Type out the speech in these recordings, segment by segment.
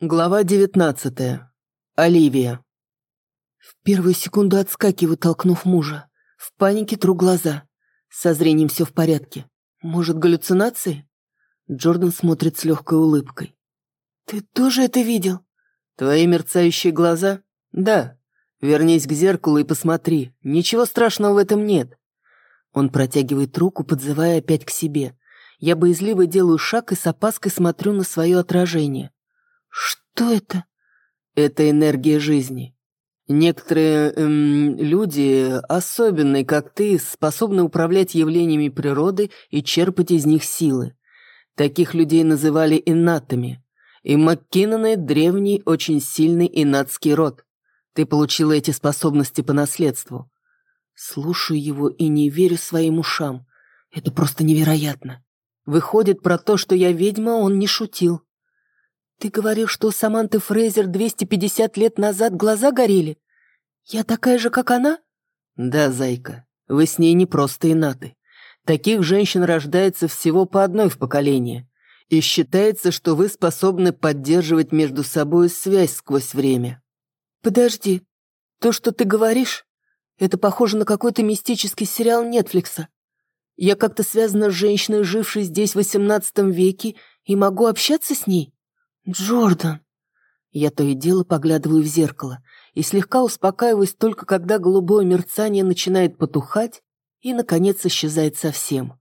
Глава 19. Оливия. В первую секунду отскакиваю, толкнув мужа. В панике тру глаза. Со зрением все в порядке. Может, галлюцинации? Джордан смотрит с легкой улыбкой. «Ты тоже это видел?» «Твои мерцающие глаза?» «Да. Вернись к зеркалу и посмотри. Ничего страшного в этом нет». Он протягивает руку, подзывая опять к себе. Я боязливо делаю шаг и с опаской смотрю на свое отражение. «Что это?» «Это энергия жизни. Некоторые эм, люди, особенные, как ты, способны управлять явлениями природы и черпать из них силы. Таких людей называли иннатами. И Маккиноны – древний, очень сильный иннатский род. Ты получила эти способности по наследству». Слушаю его и не верю своим ушам. Это просто невероятно. Выходит, про то, что я ведьма, он не шутил. «Ты говорил, что у Саманты Фрейзер 250 лет назад глаза горели? Я такая же, как она?» «Да, зайка, вы с ней не просто инаты. Таких женщин рождается всего по одной в поколение. И считается, что вы способны поддерживать между собой связь сквозь время». «Подожди, то, что ты говоришь, это похоже на какой-то мистический сериал Нетфликса. Я как-то связана с женщиной, жившей здесь в XVIII веке, и могу общаться с ней?» «Джордан!» Я то и дело поглядываю в зеркало и слегка успокаиваюсь только когда голубое мерцание начинает потухать и, наконец, исчезает совсем.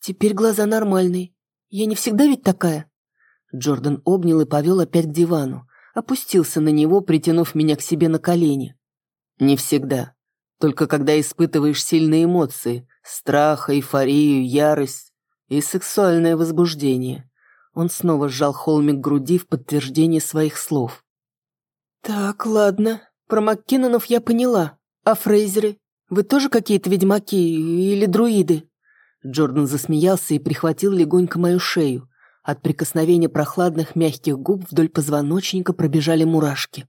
«Теперь глаза нормальные. Я не всегда ведь такая?» Джордан обнял и повел опять к дивану, опустился на него, притянув меня к себе на колени. «Не всегда. Только когда испытываешь сильные эмоции, страх, эйфорию, ярость и сексуальное возбуждение. Он снова сжал холмик груди в подтверждение своих слов. «Так, ладно. Про Маккинонов я поняла. А Фрейзеры? Вы тоже какие-то ведьмаки или друиды?» Джордан засмеялся и прихватил легонько мою шею. От прикосновения прохладных мягких губ вдоль позвоночника пробежали мурашки.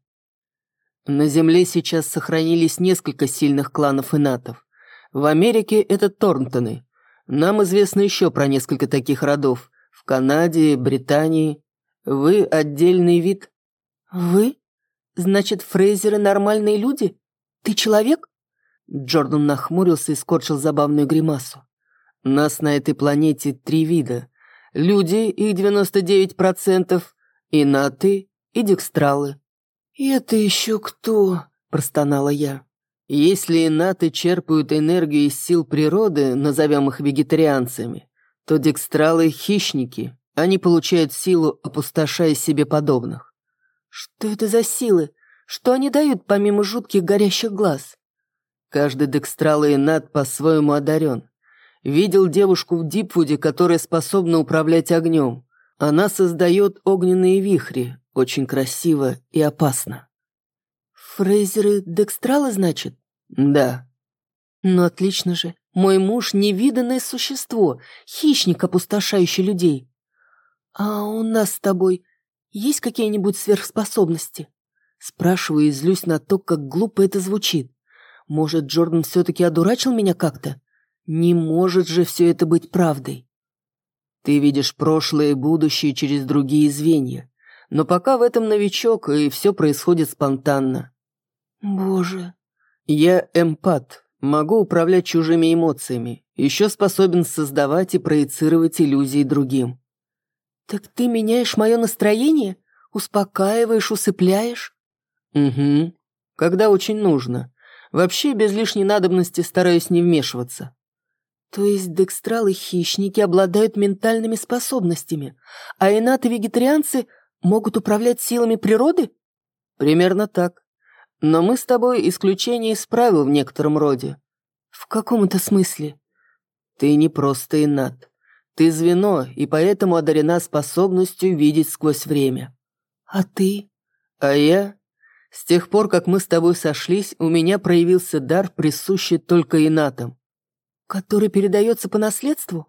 На Земле сейчас сохранились несколько сильных кланов инатов. В Америке это Торнтоны. Нам известно еще про несколько таких родов, Канаде, Британии. Вы отдельный вид». «Вы? Значит, Фрейзеры нормальные люди? Ты человек?» Джордан нахмурился и скорчил забавную гримасу. «Нас на этой планете три вида. Люди, их 99%, инаты и декстралы». «И это еще кто?» – простонала я. «Если инаты черпают энергию из сил природы, назовем их вегетарианцами, то декстралы – хищники. Они получают силу, опустошая себе подобных. Что это за силы? Что они дают, помимо жутких горящих глаз? Каждый декстрал и над по-своему одарен. Видел девушку в Дипвуде, которая способна управлять огнем. Она создает огненные вихри, очень красиво и опасно. Фрейзеры декстралы, значит? Да. Ну, отлично же. Мой муж — невиданное существо, хищник, опустошающий людей. А у нас с тобой есть какие-нибудь сверхспособности? Спрашиваю и злюсь на то, как глупо это звучит. Может, Джордан все-таки одурачил меня как-то? Не может же все это быть правдой. Ты видишь прошлое и будущее через другие звенья. Но пока в этом новичок, и все происходит спонтанно. Боже. Я эмпат, Могу управлять чужими эмоциями. Еще способен создавать и проецировать иллюзии другим. Так ты меняешь мое настроение? Успокаиваешь, усыпляешь? Угу. Когда очень нужно. Вообще, без лишней надобности стараюсь не вмешиваться. То есть декстралы-хищники обладают ментальными способностями, а инаты-вегетарианцы могут управлять силами природы? Примерно так. Но мы с тобой исключение из правил в некотором роде. В каком это смысле? Ты не просто инат. Ты звено, и поэтому одарена способностью видеть сквозь время. А ты? А я? С тех пор, как мы с тобой сошлись, у меня проявился дар, присущий только инатам. Который передается по наследству?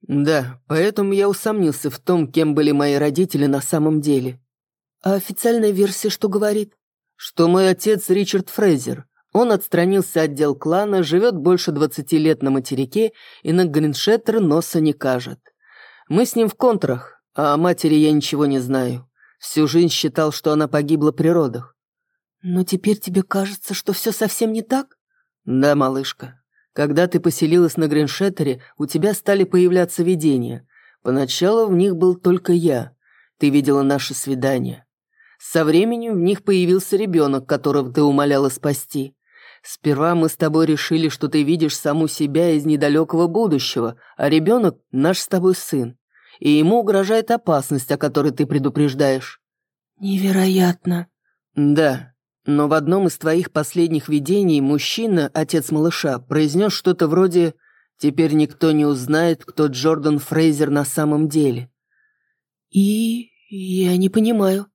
Да, поэтому я усомнился в том, кем были мои родители на самом деле. А официальная версия что говорит? Что мой отец Ричард Фрейзер. Он отстранился от дел клана, живет больше 20 лет на материке и на Гриншеттер носа не кажет. Мы с ним в контрах, а о матери я ничего не знаю. Всю жизнь считал, что она погибла при родах. Но теперь тебе кажется, что все совсем не так? Да, малышка. Когда ты поселилась на Гриншеттере, у тебя стали появляться видения. Поначалу в них был только я. Ты видела наше свидание. Со временем в них появился ребенок, которого ты умоляла спасти. Сперва мы с тобой решили, что ты видишь саму себя из недалекого будущего, а ребенок – наш с тобой сын. И ему угрожает опасность, о которой ты предупреждаешь». «Невероятно». «Да, но в одном из твоих последних видений мужчина, отец малыша, произнес что-то вроде «Теперь никто не узнает, кто Джордан Фрейзер на самом деле». «И... я не понимаю».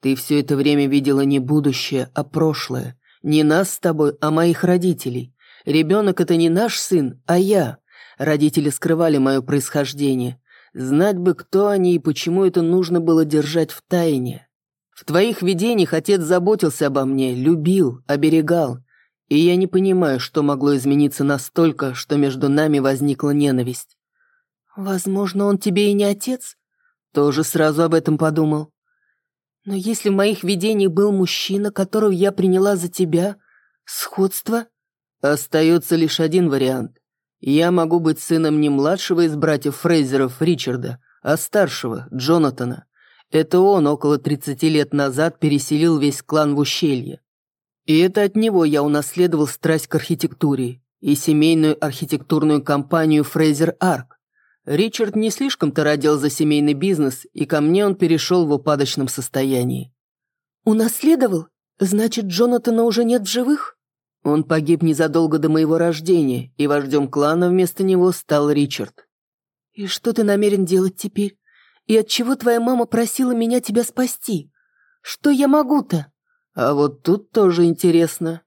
«Ты все это время видела не будущее, а прошлое. Не нас с тобой, а моих родителей. Ребенок — это не наш сын, а я. Родители скрывали мое происхождение. Знать бы, кто они и почему это нужно было держать в тайне. В твоих видениях отец заботился обо мне, любил, оберегал. И я не понимаю, что могло измениться настолько, что между нами возникла ненависть. Возможно, он тебе и не отец? Тоже сразу об этом подумал. Но если в моих видениях был мужчина, которого я приняла за тебя, сходство... Остается лишь один вариант. Я могу быть сыном не младшего из братьев Фрейзеров Ричарда, а старшего, Джонатана. Это он около 30 лет назад переселил весь клан в ущелье. И это от него я унаследовал страсть к архитектуре и семейную архитектурную компанию Фрейзер Арк. Ричард не слишком-то родил за семейный бизнес, и ко мне он перешел в упадочном состоянии. «Унаследовал? Значит, Джонатана уже нет в живых?» Он погиб незадолго до моего рождения, и вождем клана вместо него стал Ричард. «И что ты намерен делать теперь? И от чего твоя мама просила меня тебя спасти? Что я могу-то?» А вот тут тоже интересно.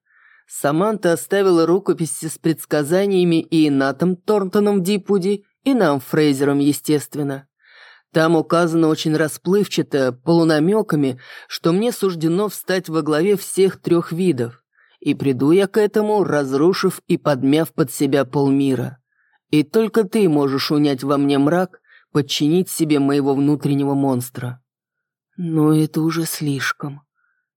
Саманта оставила рукописи с предсказаниями и Натом Торнтоном в Дипуди, и нам, Фрейзером, естественно. Там указано очень расплывчато, полунамеками, что мне суждено встать во главе всех трех видов. И приду я к этому, разрушив и подмяв под себя полмира. И только ты можешь унять во мне мрак, подчинить себе моего внутреннего монстра. Но это уже слишком.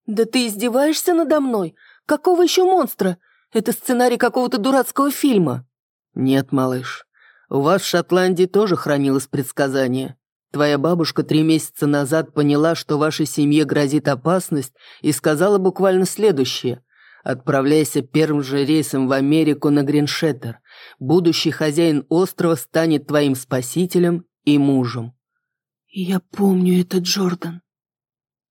Да ты издеваешься надо мной? Какого еще монстра? Это сценарий какого-то дурацкого фильма. Нет, малыш. У вас в Шотландии тоже хранилось предсказание. Твоя бабушка три месяца назад поняла, что вашей семье грозит опасность, и сказала буквально следующее. Отправляйся первым же рейсом в Америку на Гриншеттер. Будущий хозяин острова станет твоим спасителем и мужем. Я помню это, Джордан.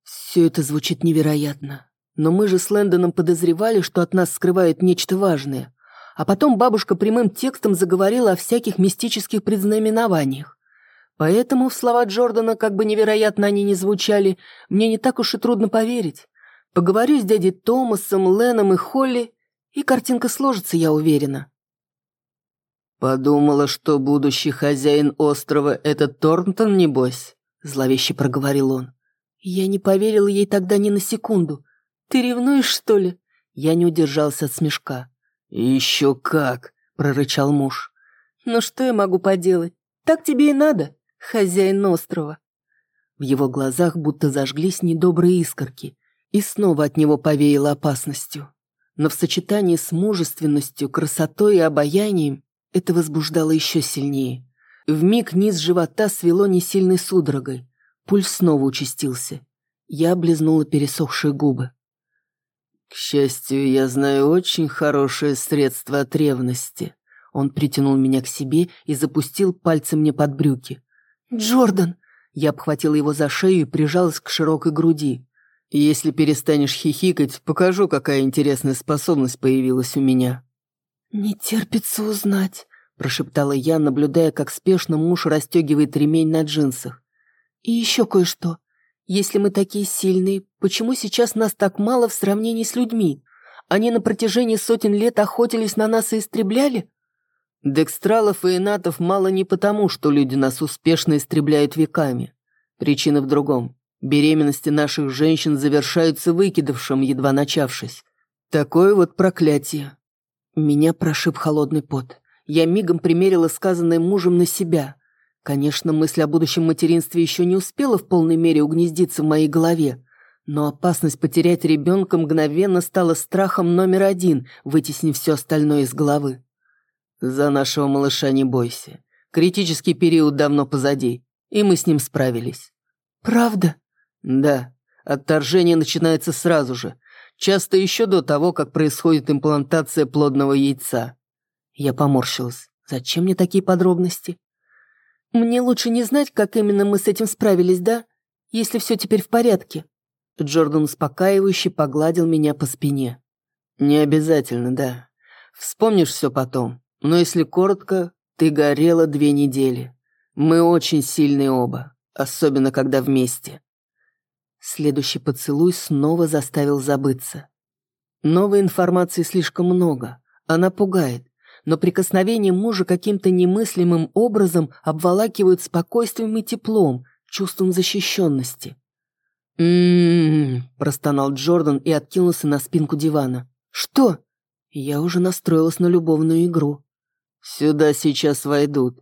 Все это звучит невероятно. Но мы же с Лэндоном подозревали, что от нас скрывают нечто важное. А потом бабушка прямым текстом заговорила о всяких мистических предзнаменованиях. Поэтому в слова Джордана, как бы невероятно они ни звучали, мне не так уж и трудно поверить. Поговорю с дядей Томасом, Леном и Холли, и картинка сложится, я уверена. «Подумала, что будущий хозяин острова — это Торнтон, небось?» — зловеще проговорил он. Я не поверила ей тогда ни на секунду. Ты ревнуешь, что ли? Я не удержался от смешка. «Еще как!» — прорычал муж. «Ну что я могу поделать? Так тебе и надо, хозяин острова». В его глазах будто зажглись недобрые искорки, и снова от него повеяло опасностью. Но в сочетании с мужественностью, красотой и обаянием это возбуждало еще сильнее. В миг низ живота свело несильной судорогой. Пульс снова участился. Я облизнула пересохшие губы. К счастью, я знаю очень хорошее средство от ревности. Он притянул меня к себе и запустил пальцы мне под брюки. «Джордан!» Я обхватила его за шею и прижалась к широкой груди. «Если перестанешь хихикать, покажу, какая интересная способность появилась у меня». «Не терпится узнать», – прошептала я, наблюдая, как спешно муж расстегивает ремень на джинсах. «И еще кое-что. Если мы такие сильные, почему сейчас нас так мало в сравнении с людьми? Они на протяжении сотен лет охотились на нас и истребляли? Декстралов и энатов мало не потому, что люди нас успешно истребляют веками. Причина в другом. Беременности наших женщин завершаются выкидавшим, едва начавшись. Такое вот проклятие. Меня прошиб холодный пот. Я мигом примерила сказанное мужем на себя. Конечно, мысль о будущем материнстве еще не успела в полной мере угнездиться в моей голове, но опасность потерять ребенка мгновенно стала страхом номер один, вытеснив все остальное из головы. «За нашего малыша не бойся. Критический период давно позади, и мы с ним справились». «Правда?» «Да. Отторжение начинается сразу же, часто еще до того, как происходит имплантация плодного яйца». Я поморщилась. «Зачем мне такие подробности?» «Мне лучше не знать, как именно мы с этим справились, да? Если все теперь в порядке». Джордан успокаивающе погладил меня по спине. «Не обязательно, да. Вспомнишь все потом. Но если коротко, ты горела две недели. Мы очень сильные оба, особенно когда вместе». Следующий поцелуй снова заставил забыться. Новой информации слишком много. Она пугает но прикосновение мужа каким-то немыслимым образом обволакивают спокойствием и теплом, чувством защищенности. «М-м-м», простонал Джордан и откинулся на спинку дивана. «Что?» Я уже настроилась на любовную игру. «Сюда сейчас войдут».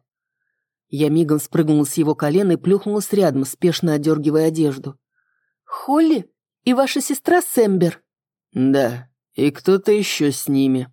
Я мигом спрыгнула с его колена и плюхнулась рядом, спешно одергивая одежду. «Холли? И ваша сестра Сэмбер?» «Да, и кто-то еще с ними».